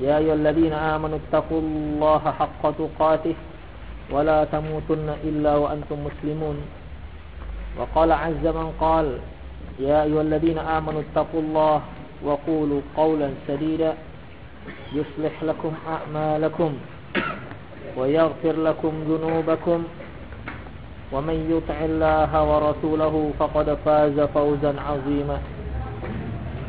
يا أيها الذين آمنوا اتقوا الله حق تقاته ولا تموتن إلا وأنتم مسلمون. وقال عز من قال يا أيها الذين آمنوا اتقوا الله وقولوا قولا سديدا يصلح لكم أعمالكم ويغفر لكم ذنوبكم ومن يطع الله ورسوله فقد فاز فوزا عظيما.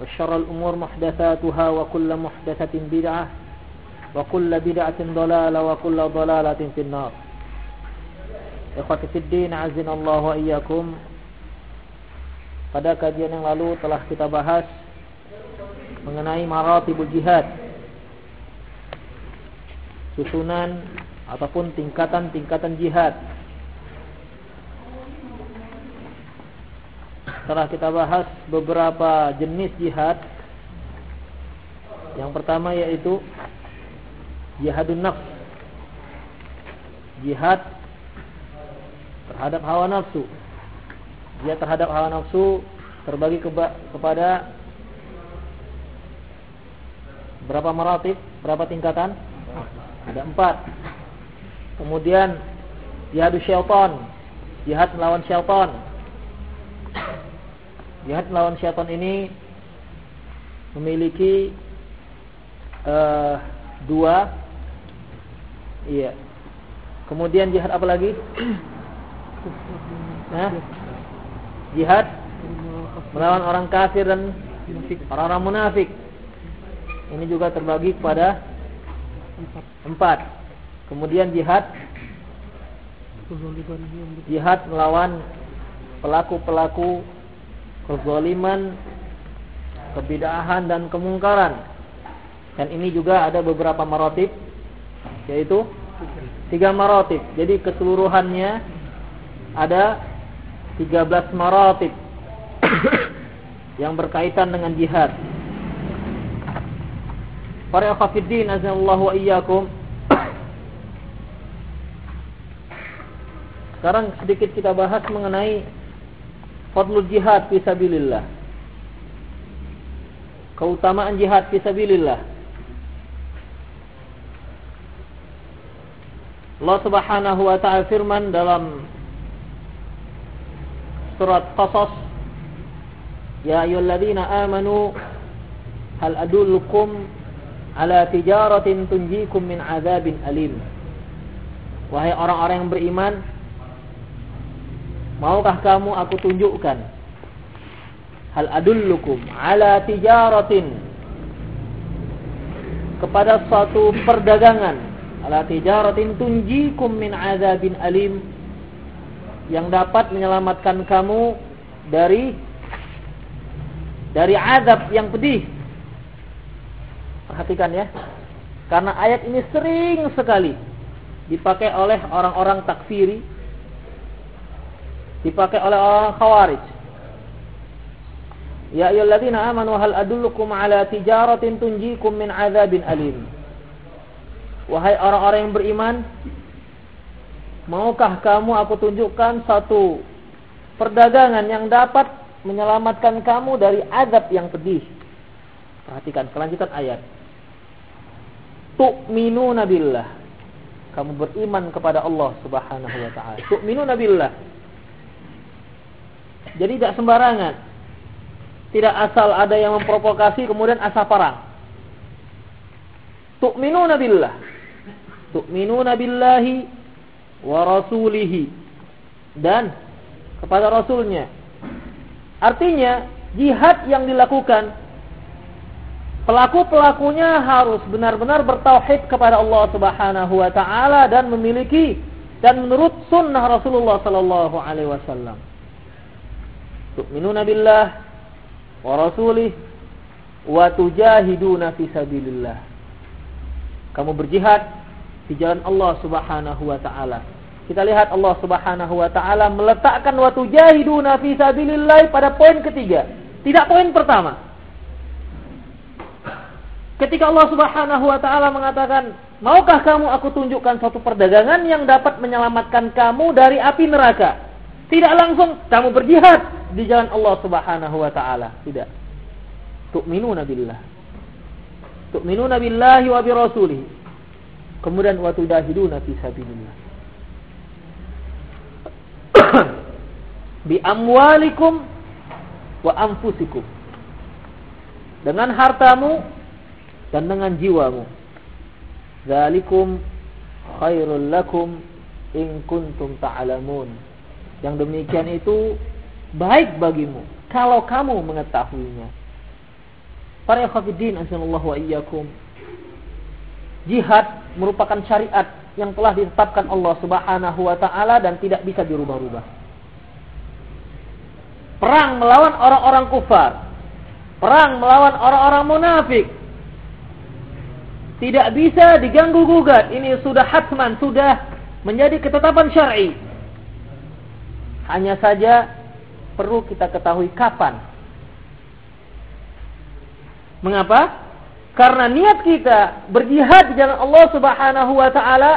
وشر الأمور محدثاتها وكل محدثة بدعة وكل بدعة ضلالة وكل ضلالة في النار Ikhwati Fiddin Azin Allah wa iyyakum Pada kajian yang lalu telah kita bahas Mengenai maratibul jihad Susunan Ataupun tingkatan-tingkatan jihad Setelah kita bahas beberapa jenis jihad Yang pertama yaitu Jihadun nafs Jihad terhadap hawa nafsu Jihad terhadap hawa nafsu Terbagi kepada Berapa maratib? Berapa tingkatan? Ada empat Kemudian Jihadus syaitan Jihad melawan syaitan Jihad melawan syaitan ini memiliki uh, dua, iya. Kemudian jihad apa lagi? Nah, jihad melawan orang kafir dan orang-orang munafik. Ini juga terbagi kepada empat. Kemudian jihad jihad melawan pelaku-pelaku kezaliman, kebidahan dan kemungkaran. Dan ini juga ada beberapa marotip, yaitu tiga marotip. Jadi keseluruhannya ada 13 marotip yang berkaitan dengan jihad. Para azallahu wa iyyakum. Sekarang sedikit kita bahas mengenai fadlul jihad fi sabilillah. Keutamaan jihad fi sabilillah. Allah Subhanahu wa taala firman dalam surat Qasas Ya ayyuhalladzina amanu hal adullukum ala tijaratin tunjikum min adzabin alim Wahai orang-orang yang beriman Maukah kamu aku tunjukkan? Hal adullukum ala tijaratin. Kepada suatu perdagangan. Ala tijaratin tunjikum min azabin alim. Yang dapat menyelamatkan kamu Dari Dari azab yang pedih. Perhatikan ya. Karena ayat ini sering sekali Dipakai oleh orang-orang takfiri dipakai oleh orang khawarij. Ya ayyuhalladzina amanu hal adullukum ala tijaratin tunjikum min adzabin alim. Wahai orang-orang yang beriman, maukah kamu aku tunjukkan satu perdagangan yang dapat menyelamatkan kamu dari azab yang pedih? Perhatikan kelanjutan ayat. Tu'minuna billah. Kamu beriman kepada Allah Subhanahu wa taala. Tu'minuna billah jadi tidak sembarangan. Tidak asal ada yang memprovokasi kemudian asal perang. Tu'minuna billah. Tu'minuna billahi wa rasulihi dan kepada rasulnya. Artinya jihad yang dilakukan pelaku-pelakunya harus benar-benar bertauhid kepada Allah Subhanahu wa taala dan memiliki dan menurut sunnah Rasulullah sallallahu alaihi wasallam. Tu'minuna billah wa rasulih wa tujahiduna fi sabilillah. Kamu berjihad di jalan Allah Subhanahu wa taala. Kita lihat Allah Subhanahu wa taala meletakkan wa tujahiduna fi sabilillah pada poin ketiga, tidak poin pertama. Ketika Allah Subhanahu wa taala mengatakan, "Maukah kamu aku tunjukkan suatu perdagangan yang dapat menyelamatkan kamu dari api neraka?" Tidak langsung kamu berjihad di jalan Allah Subhanahu wa taala, tidak. Tu'minuna billah. Tu'minuna billahi wa bi rasulih. Kemudian wa tudahiduna fi sabilillah. bi amwalikum wa anfusikum. Dengan hartamu dan dengan jiwamu. Zalikum khairul lakum in kuntum ta'lamun. Yang demikian itu baik bagimu kalau kamu mengetahuinya. Para ikhwatiddin asallallahu wa. Jihad merupakan syariat yang telah ditetapkan Allah Subhanahu wa taala dan tidak bisa dirubah-rubah. Perang melawan orang-orang kufar. Perang melawan orang-orang munafik. Tidak bisa diganggu gugat. Ini sudah hatman, sudah menjadi ketetapan syar'i. Hanya saja perlu kita ketahui kapan. Mengapa? Karena niat kita berjihad di jalan Allah Subhanahu wa taala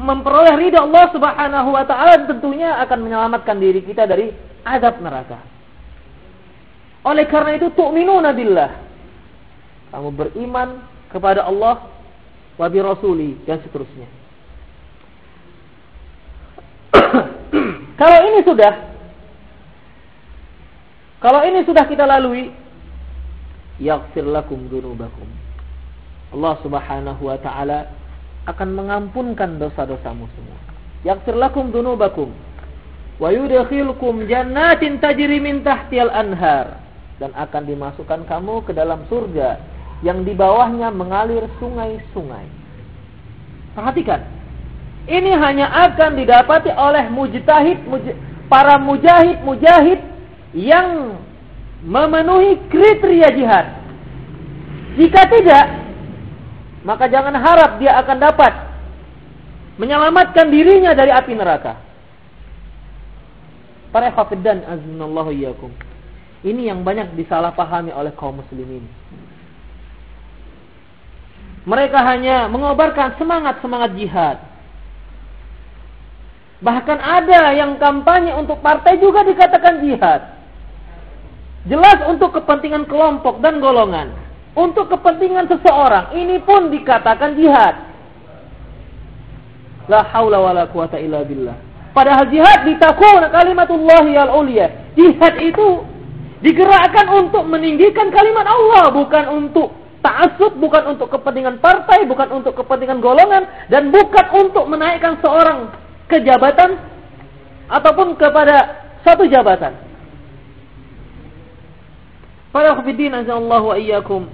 memperoleh ridha Allah Subhanahu wa taala tentunya akan menyelamatkan diri kita dari azab neraka. Oleh karena itu tu'minuna billah. Kamu beriman kepada Allah wa bi rasuli dan seterusnya. kalau ini sudah kalau ini sudah kita lalui yaghfir lakum dzunubakum. Allah Subhanahu wa taala akan mengampunkan dosa-dosamu semua. Yaghfir lakum dzunubakum wa yudkhilukum jannatin tajri min tahtiyal anhar dan akan dimasukkan kamu ke dalam surga yang di bawahnya mengalir sungai-sungai. Perhatikan. Ini hanya akan didapati oleh mujtahid muj para mujahid-mujahid yang memenuhi kriteria jihad. Jika tidak, maka jangan harap dia akan dapat menyelamatkan dirinya dari api neraka. Para hafidhan azinallahu iyyakum. Ini yang banyak disalahpahami oleh kaum muslimin. Mereka hanya mengobarkan semangat-semangat jihad. Bahkan ada yang kampanye untuk partai juga dikatakan jihad. Jelas untuk kepentingan kelompok dan golongan. Untuk kepentingan seseorang. Ini pun dikatakan jihad. La haula wa la quwata illa billah. Padahal jihad ditakun kalimatullahi al-ulia. Jihad itu digerakkan untuk meninggikan kalimat Allah. Bukan untuk ta'asub, bukan untuk kepentingan partai, bukan untuk kepentingan golongan. Dan bukan untuk menaikkan seorang ke jabatan. Ataupun kepada satu jabatan. Para khafidin Allah wa iyyakum.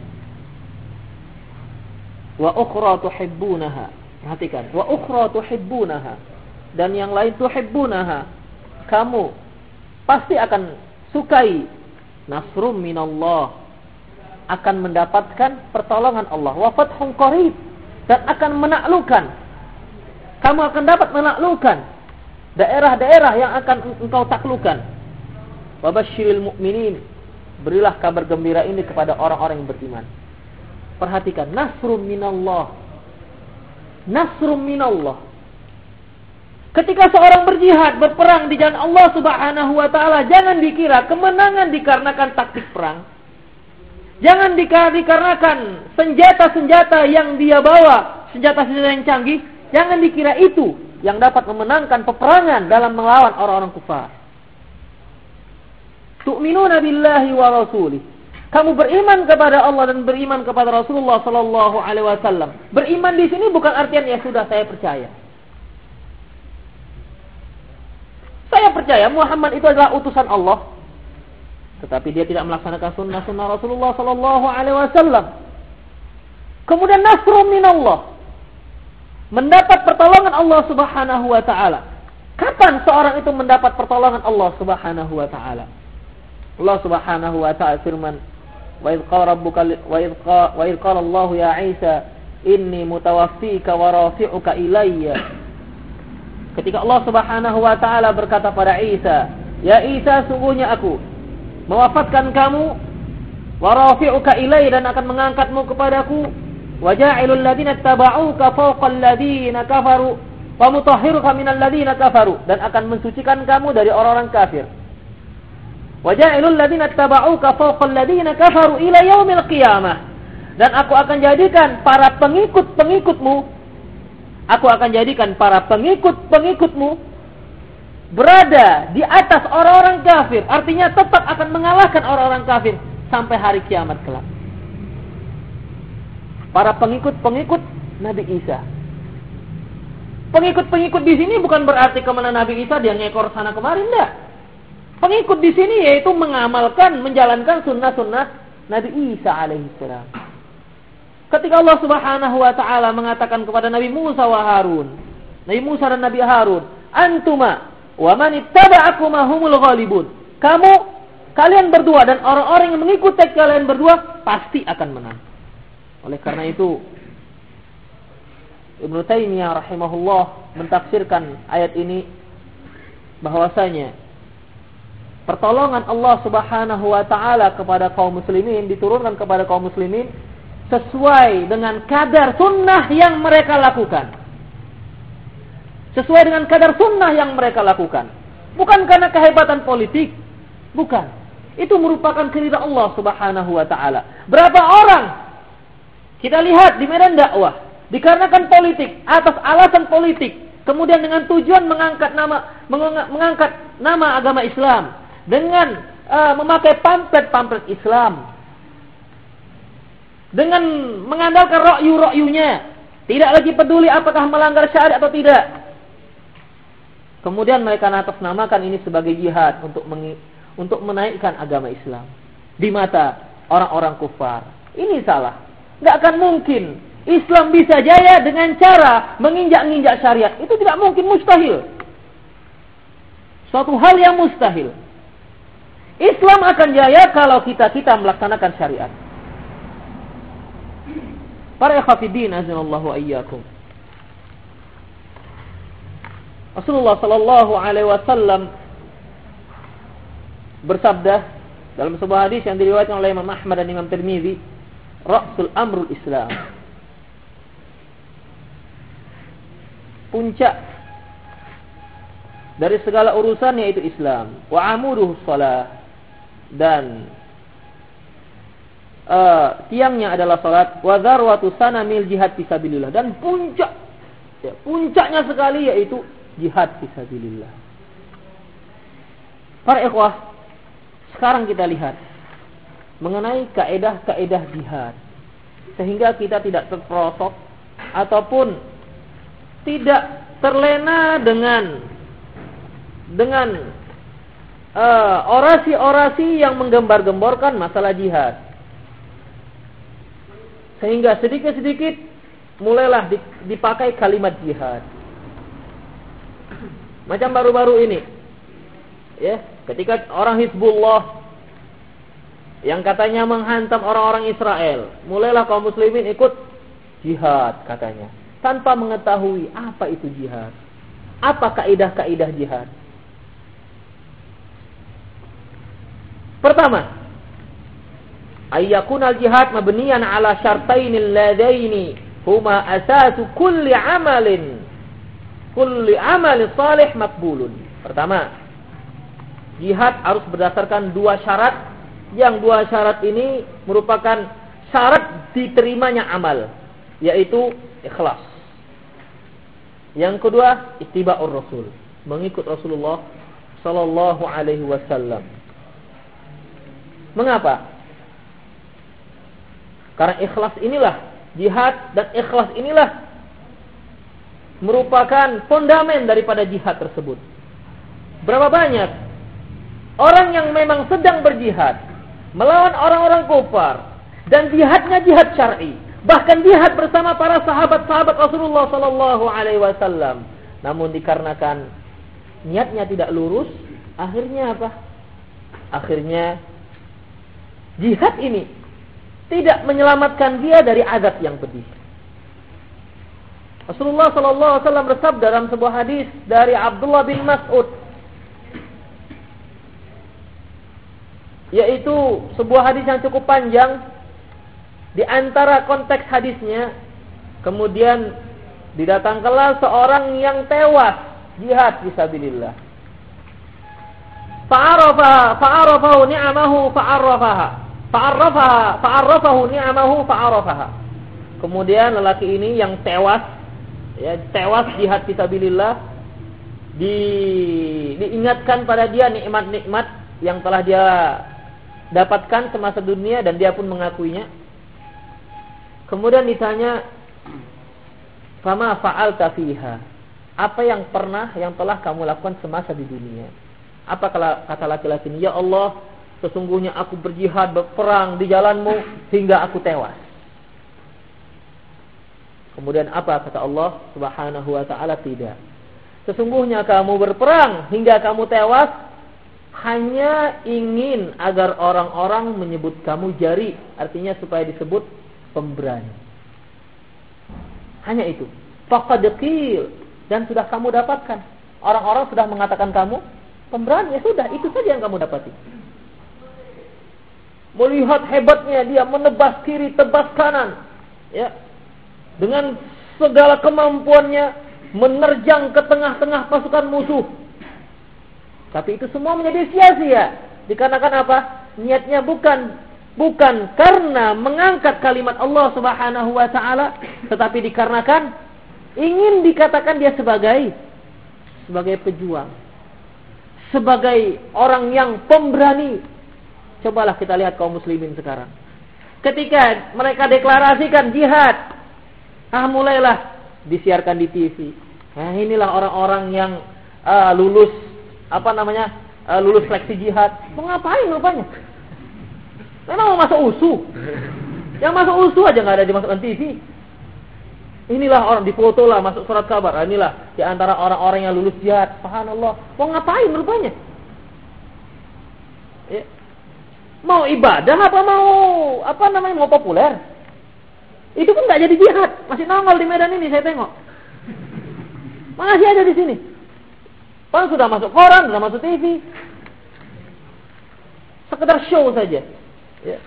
Wa ukhra tuhibbunaha. Perhatikan, wa ukhra tuhibbunaha. Dan yang lain tuhibbunaha. Kamu pasti akan sukai nasrum minallah akan mendapatkan pertolongan Allah wa fathun qarib dan akan menaklukkan kamu akan dapat menaklukkan daerah-daerah yang akan engkau taklukan wa basyiril mu'minin Berilah kabar gembira ini kepada orang-orang yang beriman. Perhatikan, nasrum minallah. Nasrum minallah. Ketika seorang berjihad, berperang di jalan Allah Subhanahu wa taala, jangan dikira kemenangan dikarenakan taktik perang. Jangan dikarenakan senjata-senjata yang dia bawa, senjata-senjata yang canggih, jangan dikira itu yang dapat memenangkan peperangan dalam melawan orang-orang kufar. Tu'minuna billahi wa rasulih. Kamu beriman kepada Allah dan beriman kepada Rasulullah sallallahu alaihi wasallam. Beriman di sini bukan artian ya sudah saya percaya. Saya percaya Muhammad itu adalah utusan Allah. Tetapi dia tidak melaksanakan sunnah-sunnah Rasulullah sallallahu alaihi wasallam. Kemudian nasrun minallah. Mendapat pertolongan Allah Subhanahu wa taala. Kapan seorang itu mendapat pertolongan Allah Subhanahu wa taala? Allah Subhanahu wa taala firman, "Wa idh qala rabbuka wa idh qala wa idh qala Allah ya Isa, inni mutawaffika wa rafi'uka ilayya." Ketika Allah Subhanahu wa taala berkata pada Isa, "Ya Isa, sungguhnya aku mewafatkan kamu wa rafi'uka ilayya dan akan mengangkatmu kepadaku wa ja'ilul ladzina tabauka fawqa alladzina kafaru wa mutahhiruka minal ladzina kafaru dan akan mensucikan kamu dari orang-orang kafir." Fawqal ladzina kafaru. Dan aku akan jadikan para pengikut-pengikutmu aku akan jadikan para pengikut-pengikutmu berada di atas orang-orang kafir. Artinya tetap akan mengalahkan orang-orang kafir sampai hari kiamat kelak. Para pengikut-pengikut Nabi Isa. Pengikut-pengikut di sini bukan berarti ke mana Nabi Isa dia ngekor sana kemarin, enggak. Pengikut di sini yaitu mengamalkan, menjalankan sunnah-sunnah Nabi Isa alaihissalam. Ketika Allah Subhanahu wa taala mengatakan kepada Nabi Musa wa Harun, Nabi Musa dan Nabi Harun, "Antuma wa man ittaba'akuma humul ghalibun." Kamu kalian berdua dan orang-orang yang mengikuti kalian berdua pasti akan menang. Oleh karena itu Ibnu Taimiyah rahimahullah mentafsirkan ayat ini bahwasanya pertolongan Allah Subhanahu wa taala kepada kaum muslimin diturunkan kepada kaum muslimin sesuai dengan kadar sunnah yang mereka lakukan. Sesuai dengan kadar sunnah yang mereka lakukan. Bukan karena kehebatan politik. Bukan. Itu merupakan kerida Allah subhanahu wa ta'ala. Berapa orang kita lihat di medan dakwah. Dikarenakan politik. Atas alasan politik. Kemudian dengan tujuan mengangkat nama mengangkat nama agama Islam dengan uh, memakai pamflet-pamflet Islam. Dengan mengandalkan rokyu-rokyunya tidak lagi peduli apakah melanggar syariat atau tidak. Kemudian mereka namakan ini sebagai jihad untuk untuk menaikkan agama Islam. Di mata orang-orang kufar. Ini salah. Nggak akan mungkin Islam bisa jaya dengan cara menginjak-injak syariat. Itu tidak mungkin mustahil. Suatu hal yang mustahil Islam akan jaya kalau kita-kita melaksanakan syariat. Para ikhwatiddin azanallahu ayyakum. Rasulullah sallallahu alaihi wasallam bersabda dalam sebuah hadis yang diriwayatkan oleh Imam Ahmad dan Imam Tirmizi, "Ra'sul amrul Islam." Puncak dari segala urusan yaitu Islam. Wa amuduhu salah dan uh, tiangnya adalah salat wa dzarwatu sanamil jihad fisabilillah dan puncak ya, puncaknya sekali yaitu jihad fisabilillah. Para ikhwah, sekarang kita lihat mengenai kaedah-kaedah jihad sehingga kita tidak terperosok ataupun tidak terlena dengan dengan orasi-orasi uh, yang menggembar-gemborkan masalah jihad. Sehingga sedikit-sedikit mulailah dipakai kalimat jihad. Macam baru-baru ini. Ya, ketika orang Hizbullah yang katanya menghantam orang-orang Israel, mulailah kaum muslimin ikut jihad katanya, tanpa mengetahui apa itu jihad. Apa kaidah-kaidah jihad? Pertama, ayyakun al-jihad mabniyan ala syartainil ladaini huma asasu kulli amalin kulli amali salih makbulun. Pertama, jihad harus berdasarkan dua syarat yang dua syarat ini merupakan syarat diterimanya amal yaitu ikhlas. Yang kedua, ittiba'ur rasul, mengikut Rasulullah sallallahu alaihi wasallam. Mengapa? Karena ikhlas inilah jihad dan ikhlas inilah merupakan fondamen daripada jihad tersebut. Berapa banyak orang yang memang sedang berjihad melawan orang-orang kufar dan jihadnya jihad syar'i, bahkan jihad bersama para sahabat-sahabat Rasulullah sallallahu alaihi wasallam. Namun dikarenakan niatnya tidak lurus, akhirnya apa? Akhirnya jihad ini tidak menyelamatkan dia dari azab yang pedih. Rasulullah sallallahu alaihi wasallam bersabda dalam sebuah hadis dari Abdullah bin Mas'ud yaitu sebuah hadis yang cukup panjang di antara konteks hadisnya kemudian didatangkanlah seorang yang tewas jihad fisabilillah fa'arafa fa'arafahu ni'amahu ni'amahu. Kemudian lelaki ini yang tewas ya, tewas jihad fisabilillah di diingatkan pada dia nikmat-nikmat yang telah dia dapatkan semasa dunia dan dia pun mengakuinya. Kemudian ditanya, "Fama fa'alta fiha?" Apa yang pernah yang telah kamu lakukan semasa di dunia? Apa kata laki-laki ini? Ya Allah, Sesungguhnya aku berjihad, berperang di jalanmu hingga aku tewas. Kemudian apa kata Allah Subhanahu wa taala tidak. Sesungguhnya kamu berperang hingga kamu tewas hanya ingin agar orang-orang menyebut kamu jari, artinya supaya disebut pemberani. Hanya itu. Faqad dan sudah kamu dapatkan. Orang-orang sudah mengatakan kamu pemberani, ya sudah, itu saja yang kamu dapati. Melihat hebatnya dia menebas kiri, tebas kanan. Ya. Dengan segala kemampuannya menerjang ke tengah-tengah pasukan musuh. Tapi itu semua menjadi sia-sia. Dikarenakan apa? Niatnya bukan bukan karena mengangkat kalimat Allah Subhanahu wa taala, tetapi dikarenakan ingin dikatakan dia sebagai sebagai pejuang. Sebagai orang yang pemberani, Cobalah kita lihat kaum muslimin sekarang. Ketika mereka deklarasikan jihad, ah mulailah disiarkan di TV. Nah, inilah orang-orang yang uh, lulus apa namanya? Uh, lulus seleksi jihad. Mau ngapain rupanya? Memang mau masuk USU. Yang masuk USU aja nggak ada dimasukkan TV. Inilah orang difoto lah masuk surat kabar. Ah, inilah di antara orang-orang yang lulus jihad. Subhanallah. Mau ngapain rupanya? Ya. Mau ibadah apa mau apa namanya mau populer? Itu pun nggak jadi jihad, masih nongol di medan ini saya tengok. Masih ada di sini. Pan sudah masuk koran, sudah masuk TV. Sekedar show saja. Ya.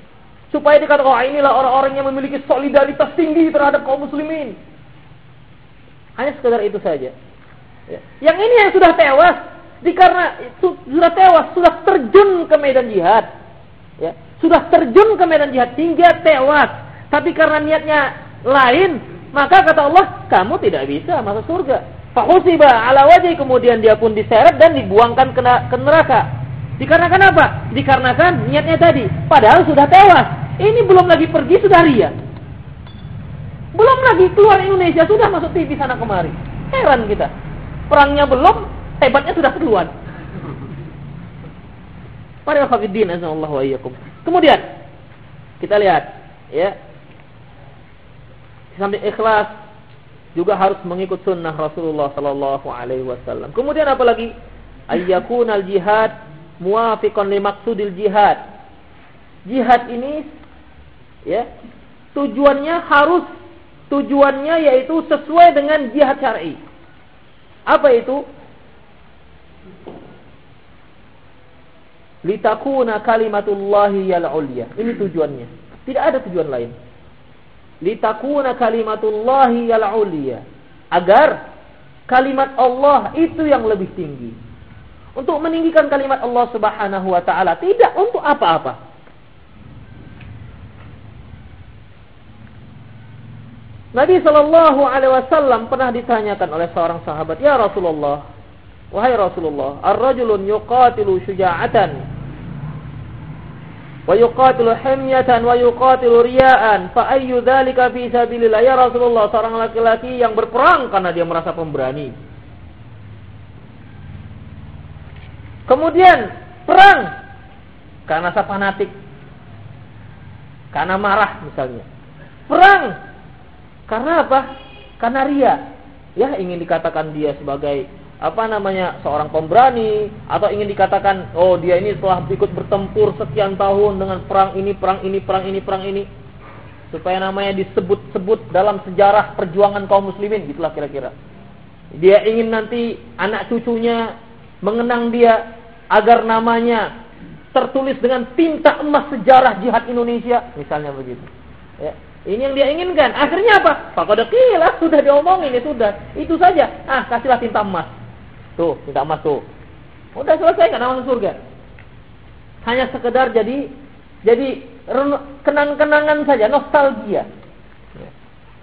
Supaya dikatakan, oh inilah orang-orang yang memiliki solidaritas tinggi terhadap kaum muslimin. Hanya sekedar itu saja. Ya. Yang ini yang sudah tewas, dikarena sudah tewas, sudah terjun ke medan jihad ya, sudah terjun ke medan jihad hingga tewas. Tapi karena niatnya lain, maka kata Allah, kamu tidak bisa masuk surga. Fahusiba ala wajah kemudian dia pun diseret dan dibuangkan ke neraka. Dikarenakan apa? Dikarenakan niatnya tadi. Padahal sudah tewas. Ini belum lagi pergi sudah ria. Belum lagi keluar Indonesia sudah masuk TV sana kemari. Heran kita. Perangnya belum, hebatnya sudah keluar. Para fakidin Allah wa. Kemudian kita lihat ya. Sampai ikhlas juga harus mengikut sunnah Rasulullah sallallahu alaihi wasallam. Kemudian apalagi ayyakun al jihad muafiqan li maqsudil jihad. Jihad ini ya tujuannya harus tujuannya yaitu sesuai dengan jihad syar'i. Apa itu? litakuna kalimatullahi yal ulya. Ini tujuannya. Tidak ada tujuan lain. Litakuna kalimatullahi yal ulya. Agar kalimat Allah itu yang lebih tinggi. Untuk meninggikan kalimat Allah Subhanahu wa taala, tidak untuk apa-apa. Nabi Shallallahu Alaihi Wasallam pernah ditanyakan oleh seorang sahabat, ya Rasulullah, wahai Rasulullah, ar-rajulun yuqatilu syuja'atan wa yuqatilu himyatan wa yuqatilu riya'an fa ayyu dzalika fi sabilillah? Ya Rasulullah seorang laki-laki yang berperang karena dia merasa pemberani kemudian perang. Karena rasa fanatik. Karena marah misalnya. Perang. Karena apa? Karena ria. Ya ingin dikatakan dia sebagai apa namanya seorang pemberani atau ingin dikatakan oh dia ini telah ikut bertempur sekian tahun dengan perang ini perang ini perang ini perang ini. Supaya namanya disebut-sebut dalam sejarah perjuangan kaum muslimin. Gitulah kira-kira. Dia ingin nanti anak cucunya mengenang dia agar namanya tertulis dengan tinta emas sejarah jihad Indonesia misalnya begitu ya ini yang dia inginkan akhirnya apa Pak kilah sudah diomongin ya sudah itu saja ah kasihlah tinta emas Tuh, minta emas tuh. Udah selesai kan masuk surga. Hanya sekedar jadi jadi kenang-kenangan saja, nostalgia.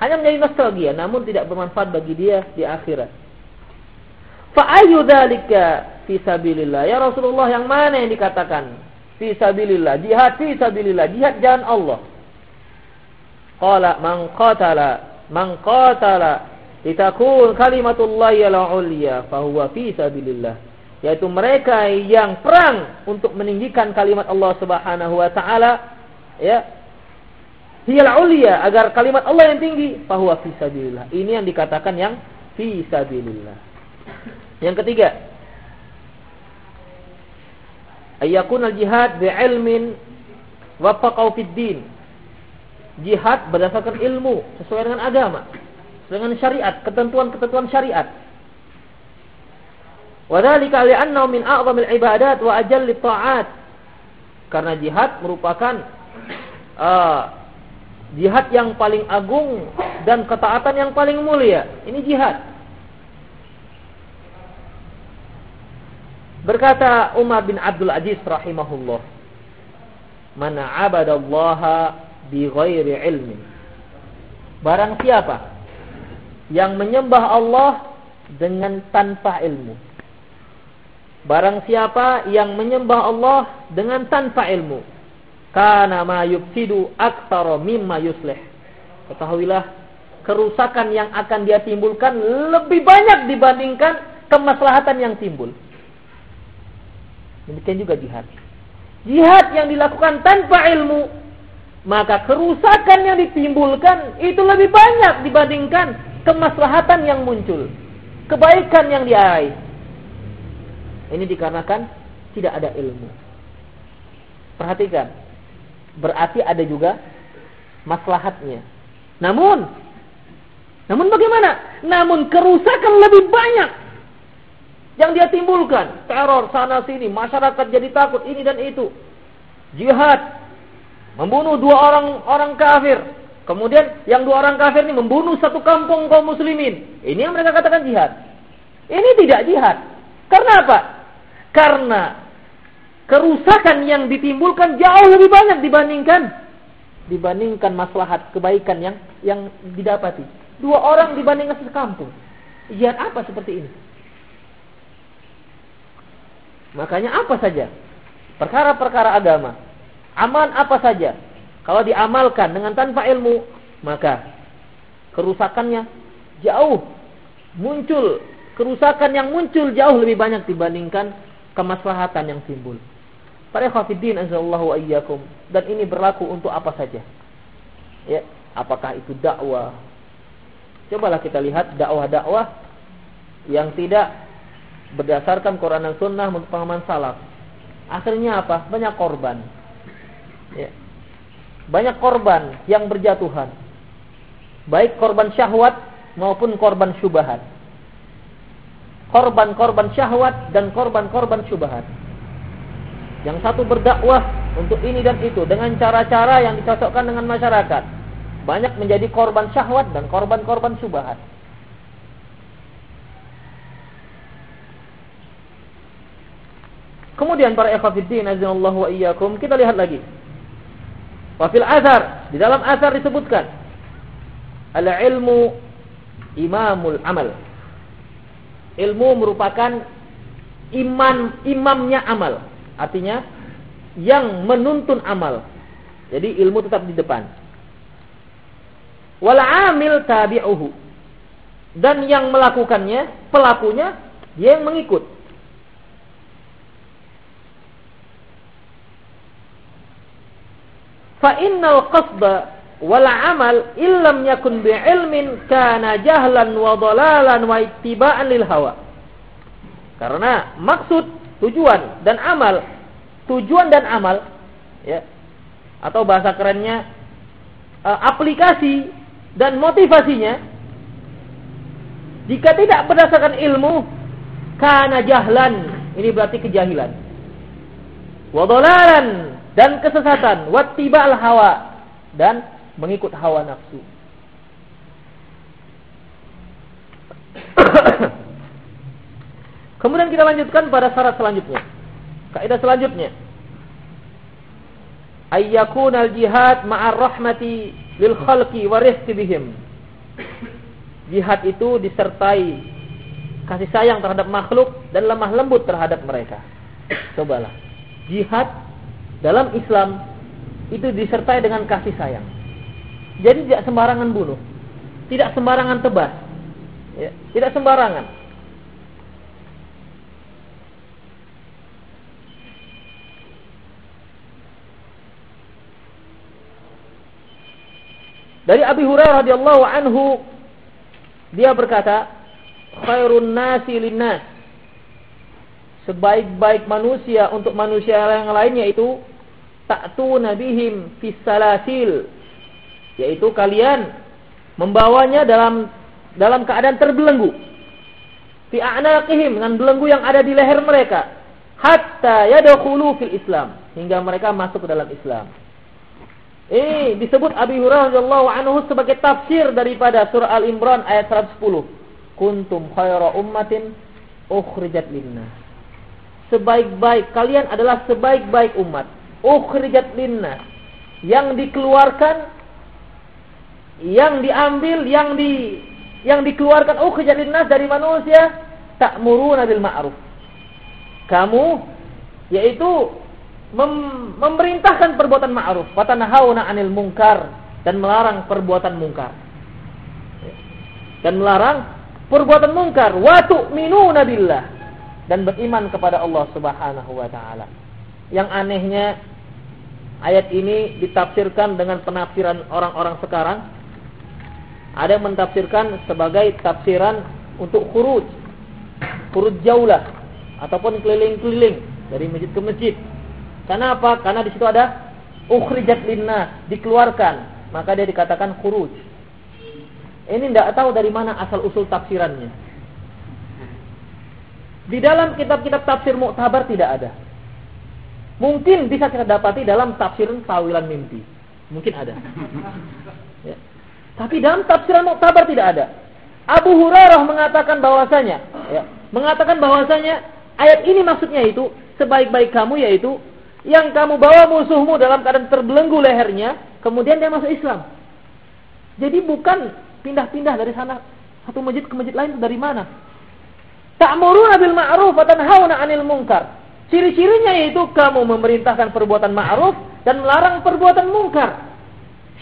Hanya menjadi nostalgia, namun tidak bermanfaat bagi dia di akhirat. Fa'ayu dzalika fi sabilillah. Ya Rasulullah, yang mana yang dikatakan fi sabilillah? Jihad fi sabilillah, jihad jalan Allah. Qala man qatala man qatala litakun kalimatullahi al-ulya fahuwa fi sabilillah yaitu mereka yang perang untuk meninggikan kalimat Allah Subhanahu wa taala ya hiyal ulya agar kalimat Allah yang tinggi fahuwa fi sabilillah ini yang dikatakan yang fi sabilillah yang ketiga ayyakun al-jihad bi'ilmin wa faqaw fid din jihad berdasarkan ilmu sesuai dengan agama dengan syariat, ketentuan-ketentuan syariat. Wadhalika li'annahu min a'zamil ibadat wa ajallit ta'at. Karena jihad merupakan uh, jihad yang paling agung dan ketaatan yang paling mulia. Ini jihad. Berkata Umar bin Abdul Aziz rahimahullah, "Man 'abadallaha bi ghairi ilmin." Barang siapa yang menyembah Allah dengan tanpa ilmu. Barang siapa yang menyembah Allah dengan tanpa ilmu, kana ma yufsidu aktsara mimma yuslih. Ketahuilah kerusakan yang akan dia timbulkan lebih banyak dibandingkan kemaslahatan yang timbul. Demikian juga jihad. Jihad yang dilakukan tanpa ilmu, maka kerusakan yang ditimbulkan itu lebih banyak dibandingkan kemaslahatan yang muncul, kebaikan yang diarahi. Ini dikarenakan tidak ada ilmu. Perhatikan, berarti ada juga maslahatnya. Namun, namun bagaimana? Namun kerusakan lebih banyak yang dia timbulkan. Teror sana sini, masyarakat jadi takut ini dan itu. Jihad, membunuh dua orang orang kafir, Kemudian yang dua orang kafir ini membunuh satu kampung kaum muslimin. Ini yang mereka katakan jihad. Ini tidak jihad. Karena apa? Karena kerusakan yang ditimbulkan jauh lebih banyak dibandingkan dibandingkan maslahat kebaikan yang yang didapati. Dua orang dibandingkan sekampung. Jihad apa seperti ini? Makanya apa saja? Perkara-perkara agama. Aman apa saja kalau diamalkan dengan tanpa ilmu, maka kerusakannya jauh muncul. Kerusakan yang muncul jauh lebih banyak dibandingkan kemaslahatan yang timbul. Para khafidin azallahu ayyakum. Dan ini berlaku untuk apa saja. Ya, apakah itu dakwah? Cobalah kita lihat dakwah-dakwah yang tidak berdasarkan Quran dan Sunnah menurut pemahaman salaf. Akhirnya apa? Banyak korban. Ya banyak korban yang berjatuhan. Baik korban syahwat maupun korban syubhat. Korban-korban syahwat dan korban-korban syubhat. Yang satu berdakwah untuk ini dan itu dengan cara-cara yang dicocokkan dengan masyarakat. Banyak menjadi korban syahwat dan korban-korban syubhat. Kemudian para ikhwatiddin azza wa iyyakum kita lihat lagi Wafil azhar di dalam azhar disebutkan al ilmu imamul amal. Ilmu merupakan iman imamnya amal. Artinya yang menuntun amal. Jadi ilmu tetap di depan. Wal amil tabi'uhu. Dan yang melakukannya, pelakunya dia yang mengikut. Fa innal qasda wal amal illam yakun bi ilmin kana jahlan wa dalalan wa ittiba'an lil hawa. Karena maksud, tujuan dan amal, tujuan dan amal ya atau bahasa kerennya uh, aplikasi dan motivasinya jika tidak berdasarkan ilmu kana jahlan ini berarti kejahilan wadolalan dan kesesatan wattiba'al hawa dan mengikut hawa nafsu. Kemudian kita lanjutkan pada syarat selanjutnya. Kaidah selanjutnya. Ayyakun al-jihad ma'ar rahmati lil khalqi wa rifqi bihim. Jihad itu disertai kasih sayang terhadap makhluk dan lemah lembut terhadap mereka. Cobalah. Jihad dalam Islam itu disertai dengan kasih sayang. Jadi tidak sembarangan bunuh. Tidak sembarangan tebas. Ya, tidak sembarangan. Dari Abi Hurairah radhiyallahu anhu dia berkata, "Khairun nasi linnas." Sebaik-baik manusia untuk manusia yang lainnya itu ta'tu nabihim fis salasil yaitu kalian membawanya dalam dalam keadaan terbelenggu fi a'naqihim dengan belenggu yang ada di leher mereka hatta yadkhulu fil Islam hingga mereka masuk ke dalam Islam. Ini disebut Abi Hurairah radhiyallahu anhu sebagai tafsir daripada surah Al Imran ayat 110. Kuntum khaira ummatin ukhrijat linnas. Sebaik-baik kalian adalah sebaik-baik umat. Ukhrijat linnas yang dikeluarkan yang diambil, yang di yang dikeluarkan oh kejadian nas dari manusia tak bil ma'ruf. Kamu yaitu mem memerintahkan perbuatan ma'ruf, wa tanhauna 'anil munkar dan melarang perbuatan mungkar. Dan melarang perbuatan mungkar wa tu'minuna billah dan beriman kepada Allah Subhanahu wa taala. Yang anehnya ayat ini ditafsirkan dengan penafsiran orang-orang sekarang ada yang mentafsirkan sebagai tafsiran untuk khuruj. Khuruj jaulah ataupun keliling-keliling dari masjid ke masjid. Karena apa? Karena di situ ada ukhrijat linnas, dikeluarkan. Maka dia dikatakan khuruj. Ini tidak tahu dari mana asal usul tafsirannya. Di dalam kitab-kitab tafsir muktabar tidak ada. Mungkin bisa kita dapati dalam tafsiran tawilan mimpi. Mungkin ada. Ya. Tapi dalam tafsiran Muktabar tidak ada. Abu Hurairah mengatakan bahwasanya, ya, mengatakan bahwasanya ayat ini maksudnya itu sebaik-baik kamu yaitu yang kamu bawa musuhmu dalam keadaan terbelenggu lehernya, kemudian dia masuk Islam. Jadi bukan pindah-pindah dari sana satu masjid ke masjid lain itu dari mana? Ta'muruna bil ma'ruf wa tanhauna 'anil munkar. Ciri-cirinya yaitu kamu memerintahkan perbuatan ma'ruf dan melarang perbuatan mungkar.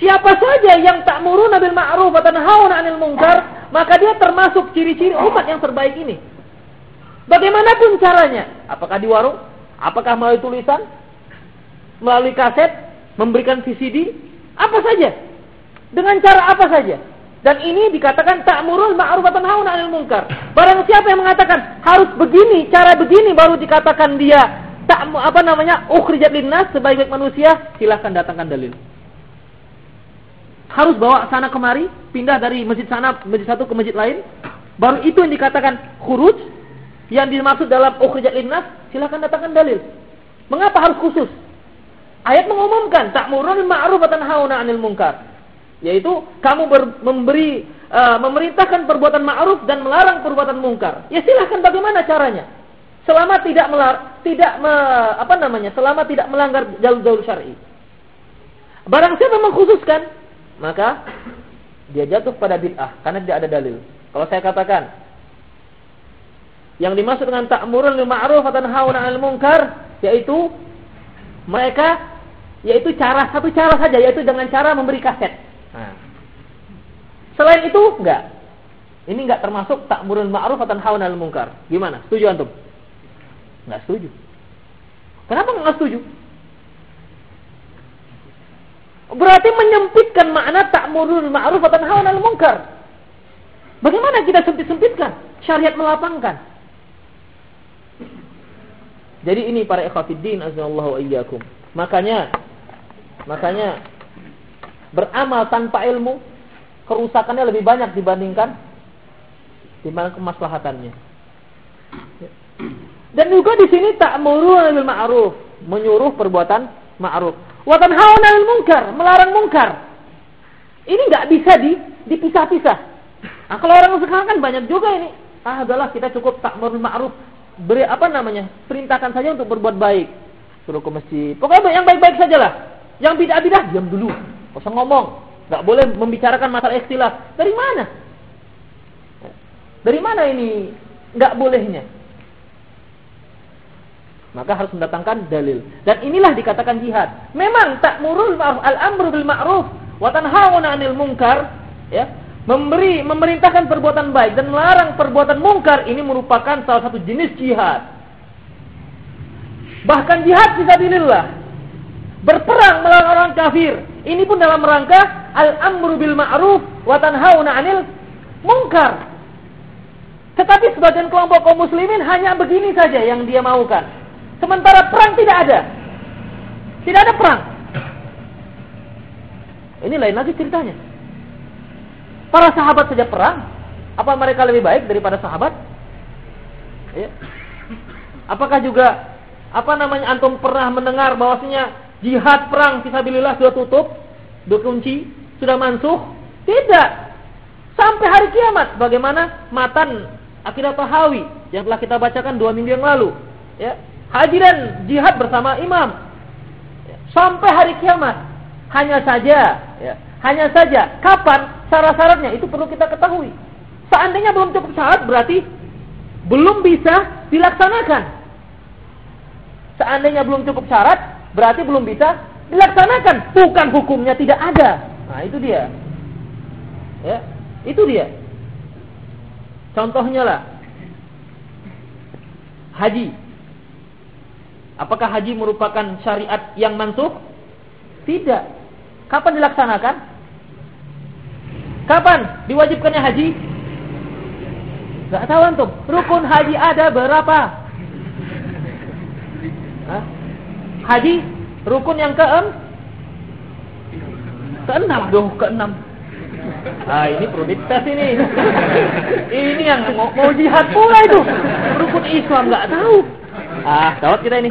Siapa saja yang tak muru nabil ma'ruf atau tanhauna 'anil munkar, maka dia termasuk ciri-ciri umat yang terbaik ini. Bagaimanapun caranya, apakah di warung, apakah melalui tulisan, melalui kaset, memberikan VCD, apa saja. Dengan cara apa saja. Dan ini dikatakan tak ta'murul ma'ruf wa tanhauna 'anil munkar. Barang siapa yang mengatakan harus begini, cara begini baru dikatakan dia tak apa namanya ukhrijat linnas sebaik-baik manusia, silahkan datangkan dalil harus bawa sana kemari, pindah dari masjid sana masjid satu ke masjid lain, baru itu yang dikatakan khuruj yang dimaksud dalam ukhrijat linnas, silakan datangkan dalil. Mengapa harus khusus? Ayat mengumumkan ta'murun ma'ruf wa tanhauna 'anil munkar. Yaitu kamu ber, memberi uh, memerintahkan perbuatan ma'ruf dan melarang perbuatan mungkar. Ya silahkan bagaimana caranya? Selama tidak melar, tidak me, apa namanya? Selama tidak melanggar jalur-jalur syar'i. Barang siapa mengkhususkan maka dia jatuh pada bid'ah karena tidak ada dalil. Kalau saya katakan yang dimaksud dengan ta'murun bil ma'ruf wa tanhauna 'anil munkar yaitu Mereka yaitu cara satu cara saja yaitu dengan cara memberi kaset. Nah. Selain itu enggak. Ini enggak termasuk takmurul ma'ruf atau hawa al munkar. Gimana? Setuju antum? Enggak setuju. Kenapa enggak setuju? Berarti menyempitkan makna takmurul ma'ruf atau hawa al munkar. Bagaimana kita sempit-sempitkan? Syariat melapangkan. Jadi ini para ikhwatiddin azallahu iyyakum. Makanya makanya beramal tanpa ilmu kerusakannya lebih banyak dibandingkan dibanding kemaslahatannya. Dan juga di sini ta'muruna bil ma'ruf, menyuruh perbuatan ma'ruf. Wa tanhauna 'anil munkar, melarang mungkar. Ini nggak bisa di dipisah-pisah. Nah, kalau orang sekarang kan banyak juga ini. Ah, adalah kita cukup ta'mur bil ma'ruf. Beri apa namanya? Perintahkan saja untuk berbuat baik. Suruh ke masjid. Pokoknya yang baik-baik sajalah. Yang bidah-bidah diam dulu. Kosong ngomong. Gak boleh membicarakan masalah ikhtilaf. Dari mana? Dari mana ini gak bolehnya? Maka harus mendatangkan dalil. Dan inilah dikatakan jihad. Memang tak murul al-amru bil ma'ruf wa tanhauna 'anil munkar, ya. Memberi memerintahkan perbuatan baik dan melarang perbuatan mungkar ini merupakan salah satu jenis jihad. Bahkan jihad fisabilillah. Berperang melawan orang kafir. Ini pun dalam rangka al-amru bil ma'ruf wa tanhauna 'anil munkar. Tetapi sebagian kelompok kaum muslimin hanya begini saja yang dia maukan. Sementara perang tidak ada. Tidak ada perang. Ini lain lagi ceritanya. Para sahabat saja perang. Apa mereka lebih baik daripada sahabat? Ya. Apakah juga apa namanya antum pernah mendengar bahwasanya jihad perang fisabilillah sudah tutup, sudah kunci? sudah mansuh? Tidak. Sampai hari kiamat. Bagaimana matan akidah Tahawi yang telah kita bacakan dua minggu yang lalu. Ya. Hadiran jihad bersama imam. Ya. Sampai hari kiamat. Hanya saja. Ya. Hanya saja. Kapan syarat-syaratnya itu perlu kita ketahui. Seandainya belum cukup syarat berarti belum bisa dilaksanakan. Seandainya belum cukup syarat berarti belum bisa dilaksanakan. Bukan hukumnya tidak ada. Nah, itu dia. Ya, itu dia. Contohnya lah haji. Apakah haji merupakan syariat yang mansuh? Tidak. Kapan dilaksanakan? Kapan diwajibkannya haji? Gak tahu antum. Rukun haji ada berapa? Hah? Haji rukun yang keenam Keenam dong, keenam. Nah ini perlu dites ini. ini yang mau, mau jihad pula itu. Rukun Islam nggak tahu. Ah, gawat kita ini.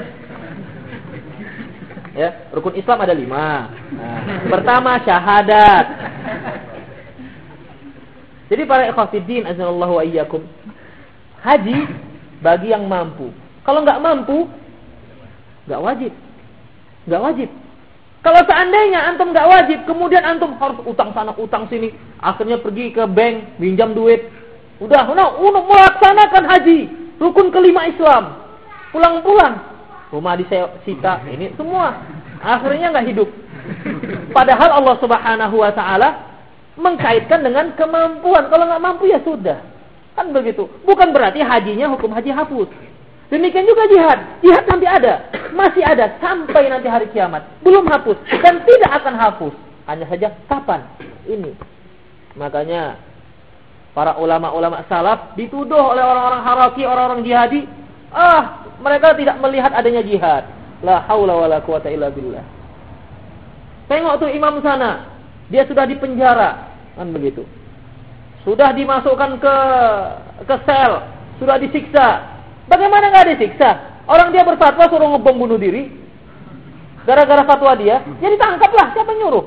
Ya, rukun Islam ada lima. Nah, pertama syahadat. Jadi para ikhwatiddin azallahu wa iyyakum. Haji bagi yang mampu. Kalau nggak mampu, nggak wajib. Nggak wajib. Kalau seandainya antum nggak wajib, kemudian antum harus utang sana utang sini, akhirnya pergi ke bank minjam duit, udah, nah, untuk melaksanakan haji, rukun kelima Islam, pulang-pulang, rumah disita, ini semua, akhirnya nggak hidup. Padahal Allah Subhanahu Wa Taala mengkaitkan dengan kemampuan. Kalau nggak mampu ya sudah, kan begitu. Bukan berarti hajinya hukum haji hapus. Demikian juga jihad. Jihad nanti ada. Masih ada sampai nanti hari kiamat. Belum hapus. Dan tidak akan hapus. Hanya saja kapan? Ini. Makanya para ulama-ulama salaf dituduh oleh orang-orang haraki, orang-orang jihadi. Ah, mereka tidak melihat adanya jihad. La haula wala quwata illa billah. Tengok tuh imam sana. Dia sudah dipenjara. Kan begitu. Sudah dimasukkan ke ke sel. Sudah disiksa Bagaimana nggak disiksa? Orang dia berfatwa suruh ngebom bunuh diri. Gara-gara fatwa dia, jadi tangkaplah siapa nyuruh.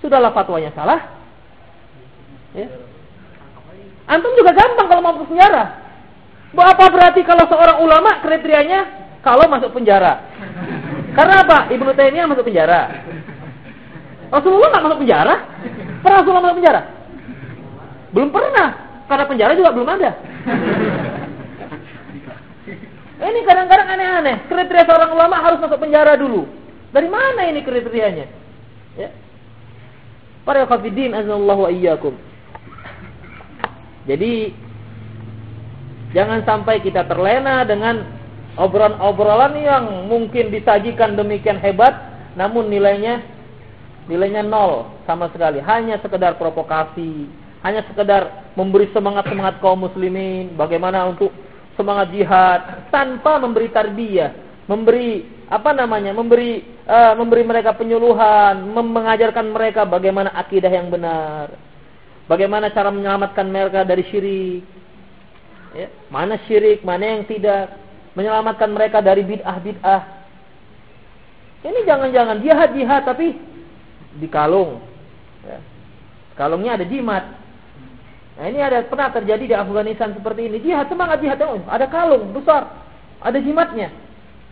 Sudahlah fatwanya salah. Ya. Antum juga gampang kalau masuk penjara. Apa berarti kalau seorang ulama kriterianya kalau masuk penjara? Karena apa? Ibnu Taimiyah masuk penjara. Rasulullah nggak masuk penjara? Pernah Rasulullah masuk penjara? Belum pernah. Karena penjara juga belum ada. Ini kadang-kadang aneh-aneh. Kriteria seorang ulama harus masuk penjara dulu. Dari mana ini kriterianya? Ya. Para khafidin azallahu wa iyyakum. Jadi jangan sampai kita terlena dengan obrolan-obrolan yang mungkin disajikan demikian hebat namun nilainya nilainya nol sama sekali, hanya sekedar provokasi, hanya sekedar memberi semangat-semangat kaum muslimin bagaimana untuk semangat jihad tanpa memberi tarbiyah, memberi apa namanya? memberi uh, memberi mereka penyuluhan, mengajarkan mereka bagaimana akidah yang benar. Bagaimana cara menyelamatkan mereka dari syirik? Ya, mana syirik, mana yang tidak? Menyelamatkan mereka dari bid'ah-bid'ah. Ini jangan-jangan jihad-jihad tapi di kalung. Ya. Kalungnya ada jimat. Nah ini ada pernah terjadi di Afghanistan seperti ini. Jihad semangat jihad, oh, ada kalung besar, ada jimatnya.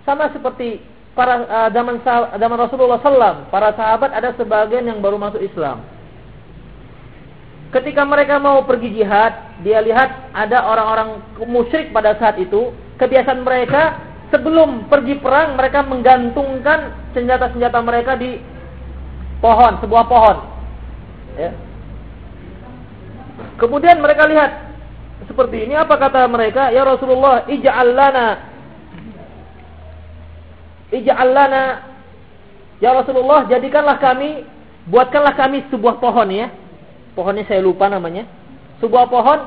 Sama seperti para uh, zaman zaman Rasulullah SAW, para sahabat ada sebagian yang baru masuk Islam. Ketika mereka mau pergi jihad, dia lihat ada orang-orang musyrik pada saat itu. Kebiasaan mereka sebelum pergi perang, mereka menggantungkan senjata-senjata mereka di pohon, sebuah pohon. Ya. Kemudian mereka lihat seperti ini apa kata mereka? Ya Rasulullah, ij'al lana ij'al lana Ya Rasulullah, jadikanlah kami buatkanlah kami sebuah pohon ya pohonnya saya lupa namanya. Sebuah pohon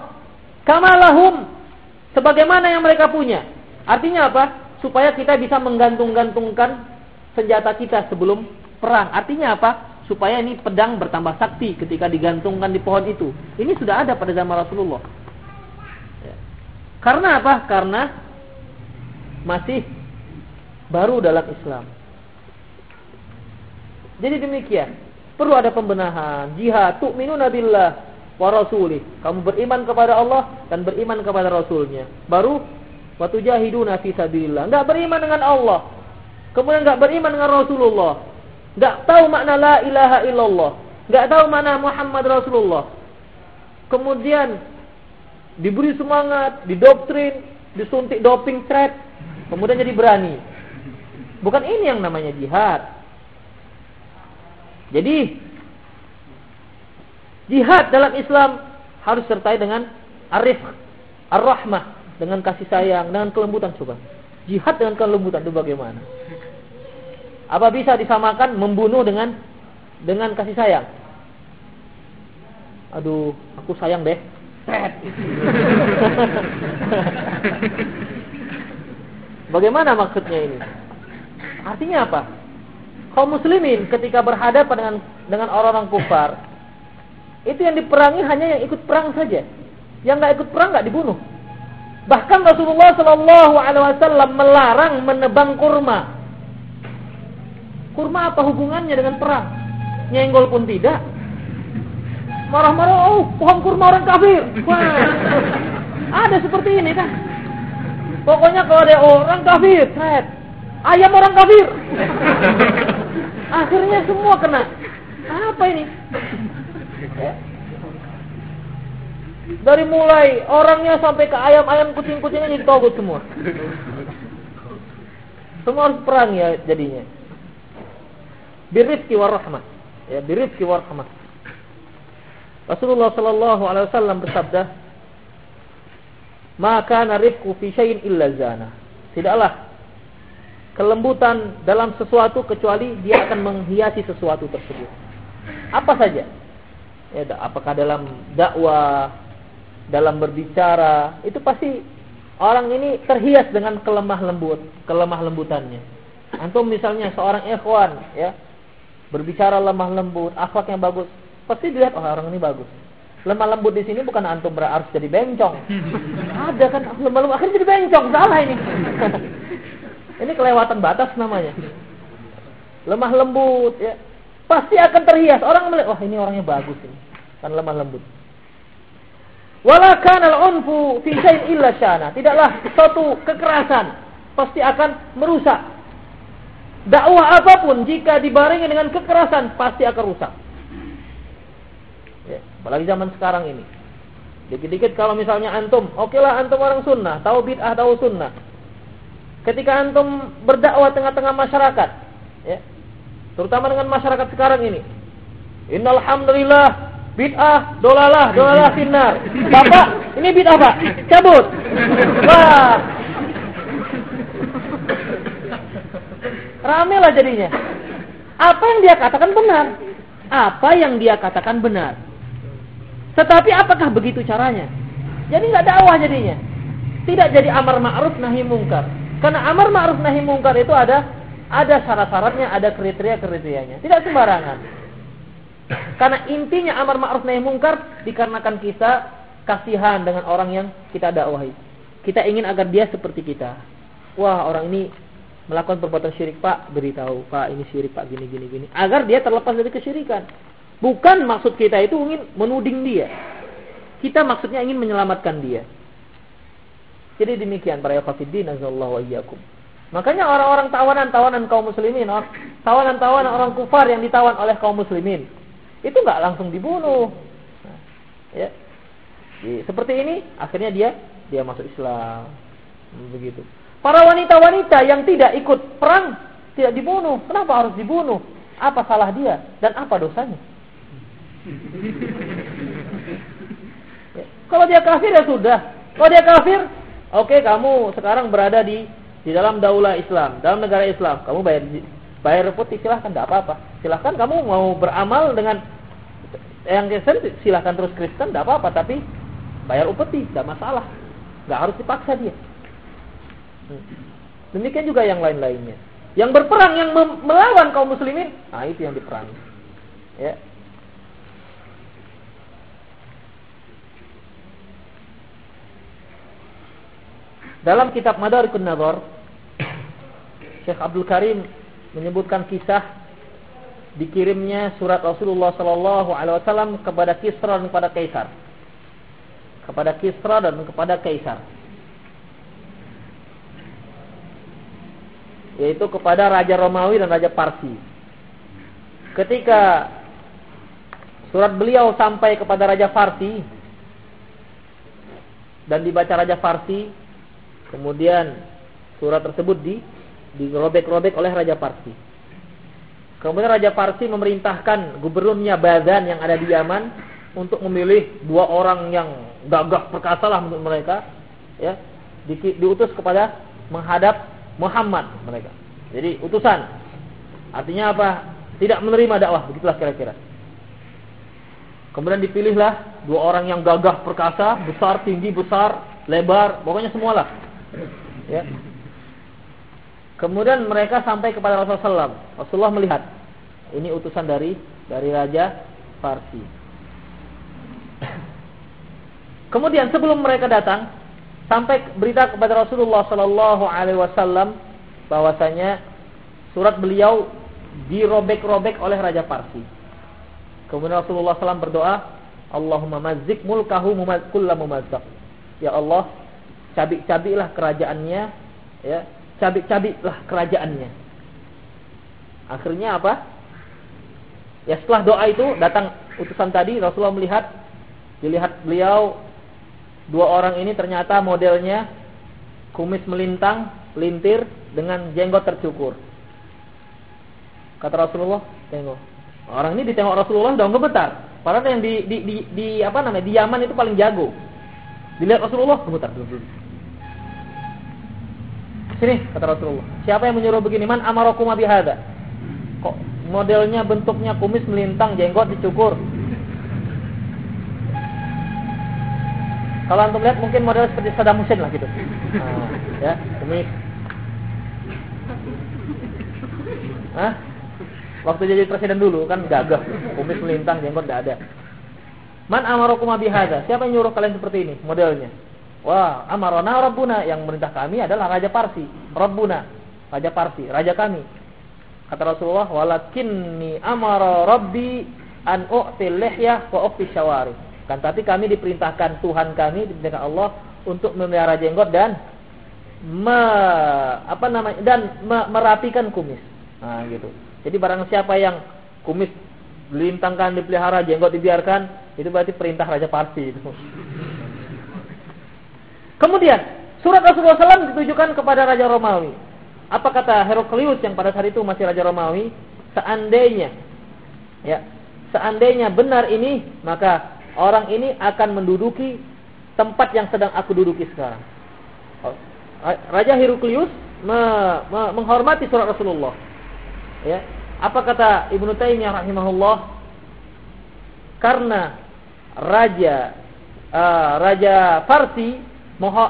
kamalahum sebagaimana yang mereka punya. Artinya apa? Supaya kita bisa menggantung-gantungkan senjata kita sebelum perang. Artinya apa? Supaya ini pedang bertambah sakti ketika digantungkan di pohon itu. Ini sudah ada pada zaman Rasulullah. Ya. Karena apa? Karena masih baru dalam Islam. Jadi demikian. Perlu ada pembenahan. Jihad. Tu'minu nabillah wa rasulih. Kamu beriman kepada Allah dan beriman kepada Rasulnya. Baru waktu jahiduna fi sabilillah. Enggak beriman dengan Allah. Kemudian enggak beriman dengan Rasulullah. Enggak tahu makna la ilaha illallah. Enggak tahu makna Muhammad Rasulullah. Kemudian diberi semangat, didoktrin, disuntik doping threat, kemudian jadi berani. Bukan ini yang namanya jihad. Jadi jihad dalam Islam harus sertai dengan arif, ar-rahmah, dengan kasih sayang, dengan kelembutan coba. Jihad dengan kelembutan itu bagaimana? Apa bisa disamakan membunuh dengan dengan kasih sayang? Aduh, aku sayang deh. Bagaimana maksudnya ini? Artinya apa? kaum muslimin ketika berhadapan dengan dengan orang-orang kufar, itu yang diperangi hanya yang ikut perang saja. Yang nggak ikut perang nggak dibunuh. Bahkan Rasulullah Shallallahu Alaihi Wasallam melarang menebang kurma. Kurma apa hubungannya dengan perang? Nyenggol pun tidak. Marah-marah, oh pohon kurma orang kafir. Wah, ada seperti ini kan? Pokoknya kalau ada orang kafir, red. Ayam orang kafir. Akhirnya semua kena. Apa ini? Ya. Dari mulai orangnya sampai ke ayam-ayam kucing-kucingnya jadi togut semua. Semua harus perang ya jadinya. Birifki warahmah. Ya, birifki warahmah. Rasulullah sallallahu alaihi wasallam bersabda, "Maka narifku fi syai'in illa zana." Tidaklah kelembutan dalam sesuatu kecuali dia akan menghiasi sesuatu tersebut. Apa saja? Ya, apakah dalam dakwah, dalam berbicara, itu pasti orang ini terhias dengan kelemah lembut, kelemah lembutannya. Antum misalnya seorang ikhwan, ya, berbicara lemah lembut, akhlaknya bagus, pasti dilihat oh orang ini bagus. Lemah lembut di sini bukan antum berarti jadi bencong. Ada kan lemah lembut akhirnya jadi bencong, salah ini. Ini kelewatan batas namanya. Lemah lembut ya. Pasti akan terhias. Orang melihat, wah ini orangnya bagus ini. Kan lemah lembut. Wala al-unfu fi syai'in illa syana. Tidaklah suatu kekerasan pasti akan merusak. Dakwah apa pun jika dibarengi dengan kekerasan pasti akan rusak. Ya, apalagi zaman sekarang ini. Dikit-dikit kalau misalnya antum, oke lah antum orang sunnah, tahu bid'ah, tahu sunnah. Ketika antum berdakwah tengah-tengah masyarakat, ya, terutama dengan masyarakat sekarang ini, Innal hamdalillah bid'ah dolalah dolalah sinar. Bapak, ini bid'ah Pak. Cabut. Wah. Rame lah jadinya. Apa yang dia katakan benar? Apa yang dia katakan benar? Tetapi apakah begitu caranya? Jadi nggak dakwah jadinya. Tidak jadi amar ma'ruf nahi mungkar. Karena amar ma'ruf nahi mungkar itu ada ada syarat-syaratnya, ada kriteria-kriterianya. Tidak sembarangan. Karena intinya amar ma'ruf nahi mungkar dikarenakan kita kasihan dengan orang yang kita dakwahi. Kita ingin agar dia seperti kita. Wah, orang ini melakukan perbuatan syirik, Pak, beritahu, Pak, ini syirik, Pak, gini gini gini. Agar dia terlepas dari kesyirikan. Bukan maksud kita itu ingin menuding dia. Kita maksudnya ingin menyelamatkan dia. Jadi demikian para yakhafidin azallahu wa iyyakum. Makanya orang-orang tawanan-tawanan kaum muslimin, tawanan-tawanan orang kufar yang ditawan oleh kaum muslimin, itu nggak langsung dibunuh. Nah, ya. Seperti ini, akhirnya dia dia masuk Islam. Begitu. Para wanita-wanita yang tidak ikut perang tidak dibunuh. Kenapa harus dibunuh? Apa salah dia dan apa dosanya? Ya. Kalau dia kafir ya sudah. Kalau dia kafir, oke okay, kamu sekarang berada di di dalam daulah Islam, dalam negara Islam. Kamu bayar bayar putih silahkan, tidak apa-apa. Silahkan kamu mau beramal dengan yang Kristen silahkan terus Kristen, tidak apa-apa. Tapi bayar upeti, tidak masalah. Nggak harus dipaksa dia. Demikian juga yang lain-lainnya. Yang berperang, yang melawan kaum muslimin, nah itu yang diperangi. Ya, Dalam kitab Madarikun Nadhar Syekh Abdul Karim menyebutkan kisah dikirimnya surat Rasulullah sallallahu alaihi wasallam kepada Kisra dan kepada Kaisar. Kepada Kisra dan kepada Kaisar. Yaitu kepada Raja Romawi dan Raja Parsi. Ketika surat beliau sampai kepada Raja Parsi dan dibaca Raja Parsi, Kemudian surat tersebut di dirobek-robek oleh Raja Parsi. Kemudian Raja Parsi memerintahkan gubernurnya Bazan yang ada di Yaman untuk memilih dua orang yang gagah perkasa lah menurut mereka, ya, di, diutus kepada menghadap Muhammad mereka. Jadi utusan. Artinya apa? Tidak menerima dakwah, begitulah kira-kira. Kemudian dipilihlah dua orang yang gagah perkasa, besar, tinggi, besar, lebar, pokoknya semualah Ya. Kemudian mereka sampai kepada Rasulullah SAW. Rasulullah melihat ini utusan dari dari Raja Farsi. Kemudian sebelum mereka datang, sampai berita kepada Rasulullah Sallallahu Alaihi Wasallam bahwasanya surat beliau dirobek-robek oleh Raja Parsi. Kemudian Rasulullah SAW berdoa, Allahumma mazik mulkahu kulla mumazzaq. Ya Allah, cabik-cabiklah kerajaannya, ya, cabik-cabiklah kerajaannya. Akhirnya apa? Ya setelah doa itu datang utusan tadi Rasulullah melihat dilihat beliau dua orang ini ternyata modelnya kumis melintang, lintir dengan jenggot tercukur. Kata Rasulullah, tengok. Orang ini ditengok Rasulullah udah gemetar. Padahal yang di, di, di, di apa namanya di Yaman itu paling jago. Dilihat Rasulullah gemetar. Sini kata Rasulullah. Siapa yang menyuruh begini? Man amarakum bihada? Kok modelnya bentuknya kumis melintang, jenggot dicukur. Kalau antum lihat mungkin model seperti Saddam Hussein lah gitu. Nah, ya, kumis. Hah? Waktu jadi presiden dulu kan gagah, kumis melintang, jenggot tidak ada. Man amarakum bihada? Siapa yang nyuruh kalian seperti ini modelnya? Wah, amarona rabbuna yang merintah kami adalah raja Parsi. Rabbuna, raja Parsi, raja kami. Kata Rasulullah, walakinni amara rabbi an u'til lihyah wa uqti syawari. Kan tapi kami diperintahkan Tuhan kami diperintahkan Allah untuk memelihara jenggot dan me, apa namanya dan me, merapikan kumis. Nah, gitu. Jadi barang siapa yang kumis dilintangkan, dipelihara, jenggot dibiarkan, itu berarti perintah Raja Parsi itu. Kemudian, Surat Rasulullah SAW ditujukan kepada Raja Romawi. Apa kata Heraklius yang pada saat itu masih Raja Romawi? Seandainya, ya, seandainya benar ini, maka orang ini akan menduduki tempat yang sedang aku duduki sekarang. Raja Heraklius me, me, menghormati surat Rasulullah. Ya. Apa kata Ibnu Taimiyah rahimahullah? Karena raja uh, raja Farsi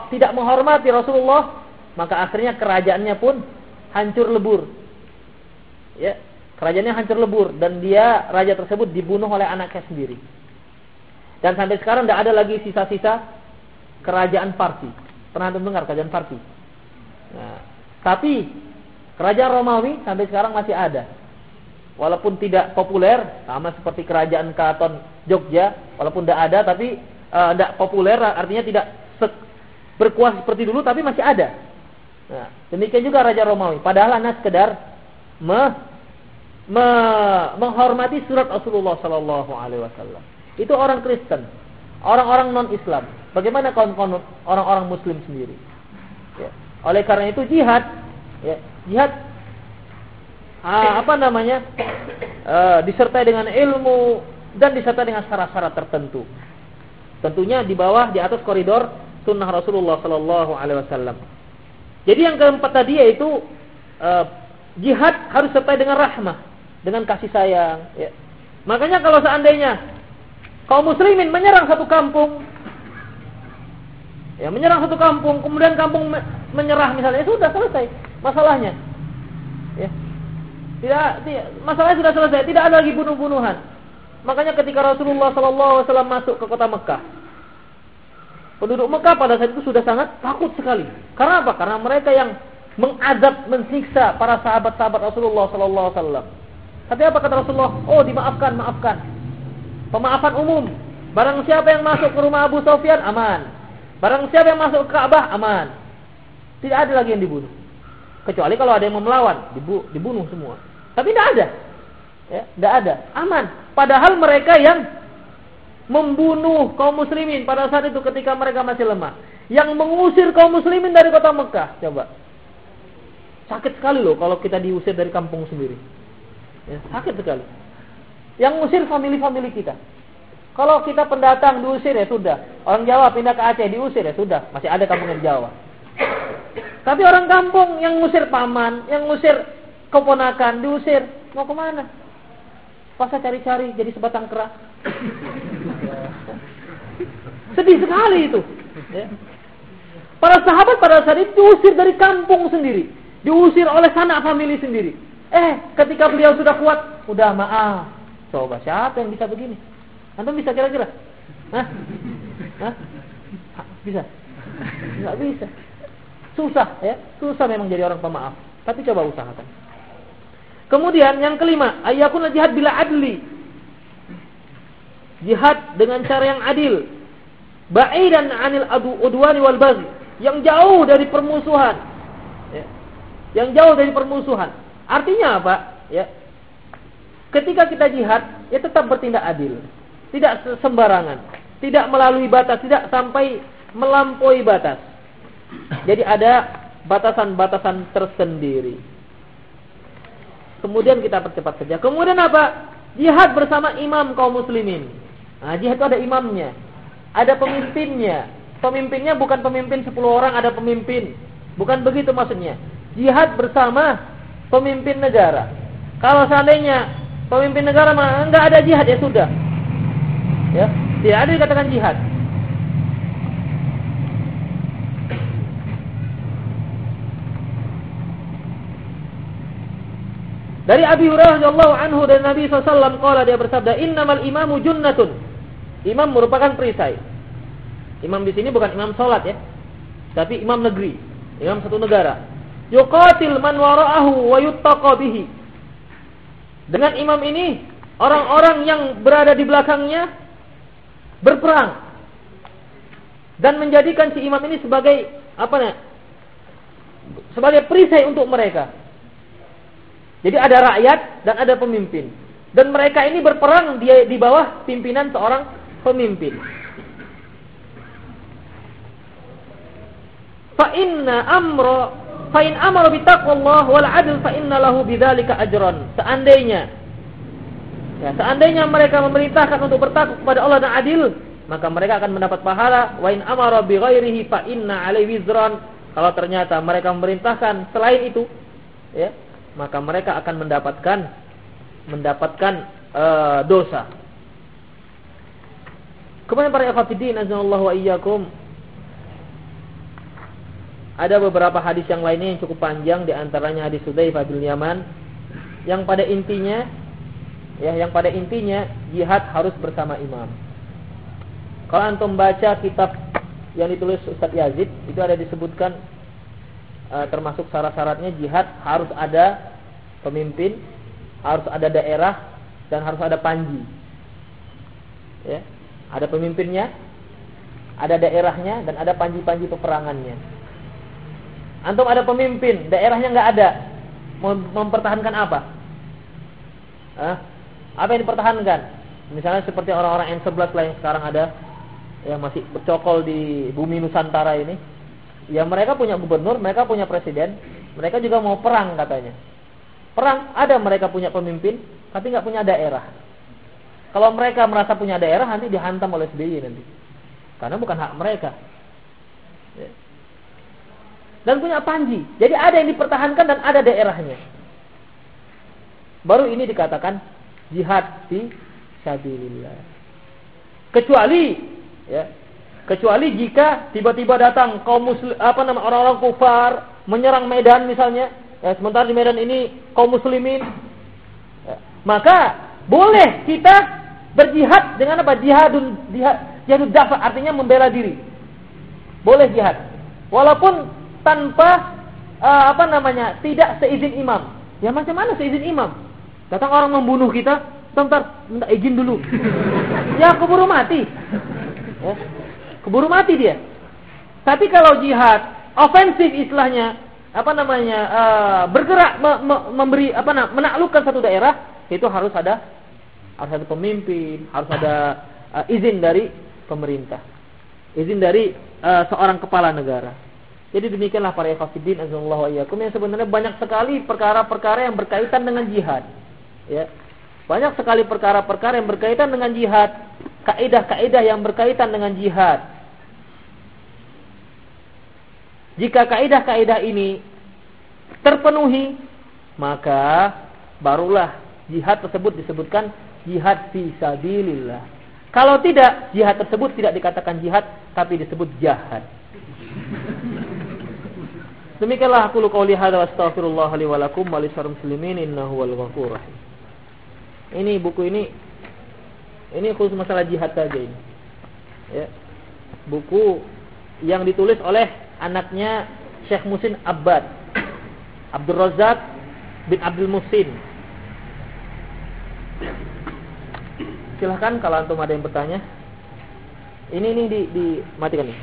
tidak menghormati Rasulullah, maka akhirnya kerajaannya pun hancur lebur. Ya, kerajaannya hancur lebur dan dia raja tersebut dibunuh oleh anaknya sendiri. Dan sampai sekarang tidak ada lagi sisa-sisa kerajaan Parsi. Pernah dengar kerajaan Parsi? Nah, tapi kerajaan Romawi sampai sekarang masih ada. Walaupun tidak populer, sama seperti kerajaan Keraton Jogja, walaupun tidak ada, tapi tidak uh, populer, artinya tidak berkuasa seperti dulu tapi masih ada. Nah, demikian juga Raja Romawi. Padahal hanya sekedar me, me, menghormati surat Rasulullah Sallallahu Alaihi Wasallam. Itu orang Kristen, orang-orang non Islam. Bagaimana kaum-kaum orang-orang Muslim sendiri? Ya. Oleh karena itu jihad, ya, jihad ah, apa namanya uh, disertai dengan ilmu dan disertai dengan syarat-syarat tertentu. Tentunya di bawah, di atas koridor sunnah Rasulullah Sallallahu Alaihi Wasallam. Jadi yang keempat tadi yaitu uh, jihad harus sertai dengan rahmah, dengan kasih sayang. Ya. Makanya kalau seandainya kaum muslimin menyerang satu kampung, ya menyerang satu kampung, kemudian kampung menyerah misalnya, ya sudah selesai masalahnya. Ya. Tidak, masalahnya sudah selesai, tidak ada lagi bunuh-bunuhan. Makanya ketika Rasulullah SAW masuk ke kota Mekah, Penduduk Mekah pada saat itu sudah sangat takut sekali. Karena apa? Karena mereka yang mengadab, mensiksa para sahabat-sahabat Rasulullah wasallam. Tapi apa kata Rasulullah? Oh, dimaafkan, maafkan. Pemaafan umum. Barang siapa yang masuk ke rumah Abu Sofyan aman. Barang siapa yang masuk ke Ka'bah aman. Tidak ada lagi yang dibunuh. Kecuali kalau ada yang mau melawan, dibunuh semua. Tapi tidak ada. Ya, tidak ada. Aman. Padahal mereka yang membunuh kaum muslimin pada saat itu ketika mereka masih lemah. Yang mengusir kaum muslimin dari kota Mekah. Coba. Sakit sekali loh kalau kita diusir dari kampung sendiri. Ya, sakit sekali. Yang ngusir family-family kita. Kalau kita pendatang diusir ya sudah. Orang Jawa pindah ke Aceh diusir ya sudah. Masih ada kampung Jawa. Tapi orang kampung yang ngusir paman, yang ngusir keponakan, diusir. Mau ke mana? Pasal cari-cari jadi sebatang kera. Sedih sekali itu. Ya. Para sahabat pada saat itu diusir dari kampung sendiri. Diusir oleh sanak famili sendiri. Eh, ketika beliau sudah kuat, udah maaf. Coba siapa yang bisa begini? Anda bisa kira-kira? Hah? Hah? Bisa? Enggak bisa. Susah ya, susah memang jadi orang pemaaf. Tapi coba usahakan. Kemudian yang kelima, ayakun jihad bila adli. Jihad dengan cara yang adil ba'idan 'anil adu udwani wal baghi, yang jauh dari permusuhan. Ya. Yang jauh dari permusuhan. Artinya apa? Ya. Ketika kita jihad, ya tetap bertindak adil. Tidak sembarangan, tidak melalui batas, tidak sampai melampaui batas. Jadi ada batasan-batasan tersendiri. Kemudian kita percepat saja. Kemudian apa? Jihad bersama imam kaum muslimin. Nah, jihad itu ada imamnya ada pemimpinnya. Pemimpinnya bukan pemimpin 10 orang, ada pemimpin. Bukan begitu maksudnya. Jihad bersama pemimpin negara. Kalau seandainya pemimpin negara enggak ada jihad ya sudah. Ya, tidak ada dikatakan jihad. Dari Abi Hurairah radhiyallahu anhu dan Nabi SAW qala dia bersabda, "Innamal imamu junnatun." Imam merupakan perisai. Imam di sini bukan imam salat ya. Tapi imam negeri, imam satu negara. Yuqatil man wara'ahu wa yuttaqa bihi. Dengan imam ini, orang-orang yang berada di belakangnya berperang dan menjadikan si imam ini sebagai apa nih? Sebagai perisai untuk mereka. Jadi ada rakyat dan ada pemimpin. Dan mereka ini berperang di, di bawah pimpinan seorang pemimpin. fa inna amra fa in amara bi taqwallah wal adl fa inna bidzalika ajran. Seandainya ya, seandainya mereka memerintahkan untuk bertakwa kepada Allah dan adil, maka mereka akan mendapat pahala. Wa in amara bi ghairihi fa inna alaihi wizran. Kalau ternyata mereka memerintahkan selain itu, ya, maka mereka akan mendapatkan mendapatkan uh, dosa. Kemudian para ikhwatiddin azza wa iyyakum ada beberapa hadis yang lainnya yang cukup panjang di antaranya hadis Hudzaifah bin Yaman yang pada intinya ya yang pada intinya jihad harus bersama imam. Kalau antum baca kitab yang ditulis Ustaz Yazid itu ada disebutkan uh, termasuk syarat-syaratnya jihad harus ada pemimpin, harus ada daerah dan harus ada panji. Ya, ada pemimpinnya, ada daerahnya dan ada panji-panji peperangannya. Antum ada pemimpin, daerahnya nggak ada. Mempertahankan apa? Hah? Apa yang dipertahankan? Misalnya seperti orang-orang N11 lah yang sekarang ada yang masih bercokol di bumi Nusantara ini. Ya mereka punya gubernur, mereka punya presiden, mereka juga mau perang katanya. Perang ada mereka punya pemimpin, tapi nggak punya daerah. Kalau mereka merasa punya daerah nanti dihantam oleh SBY nanti. Karena bukan hak mereka. Ya dan punya panji. Jadi ada yang dipertahankan dan ada daerahnya. Baru ini dikatakan jihad di sabilillah. Kecuali ya, kecuali jika tiba-tiba datang kaum muslim apa nama orang-orang kufar menyerang Medan misalnya, ya, sementara di Medan ini kaum muslimin, ya, maka boleh kita berjihad dengan apa? Jihadun jihad jihadud dafa artinya membela diri. Boleh jihad. Walaupun tanpa uh, apa namanya tidak seizin imam. Ya macam mana seizin imam? Datang orang membunuh kita, sebentar, minta izin dulu. ya keburu mati. Ya, keburu mati dia. Tapi kalau jihad ofensif istilahnya, apa namanya uh, bergerak me, me, memberi apa namanya menaklukkan satu daerah itu harus ada harus ada pemimpin, harus ada uh, izin dari pemerintah, izin dari uh, seorang kepala negara. Jadi demikianlah para ikhwatiddin azallahu iyyakum yang sebenarnya banyak sekali perkara-perkara yang berkaitan dengan jihad. Ya. Banyak sekali perkara-perkara yang berkaitan dengan jihad, kaidah-kaidah yang berkaitan dengan jihad. Jika kaidah-kaidah ini terpenuhi, maka barulah jihad tersebut disebutkan jihad fi sabilillah. Kalau tidak, jihad tersebut tidak dikatakan jihad, tapi disebut jahat. Demikianlah aku lu qauli hadza wa astaghfirullah li wa lakum wa lisal muslimin innahu wal ghafurur rahim. Ini buku ini ini khusus masalah jihad saja ini. Ya. Buku yang ditulis oleh anaknya Syekh Musin Abbad Abdul Razak bin Abdul Musin. Silahkan kalau antum ada yang bertanya. Ini ini di, di matikan nih.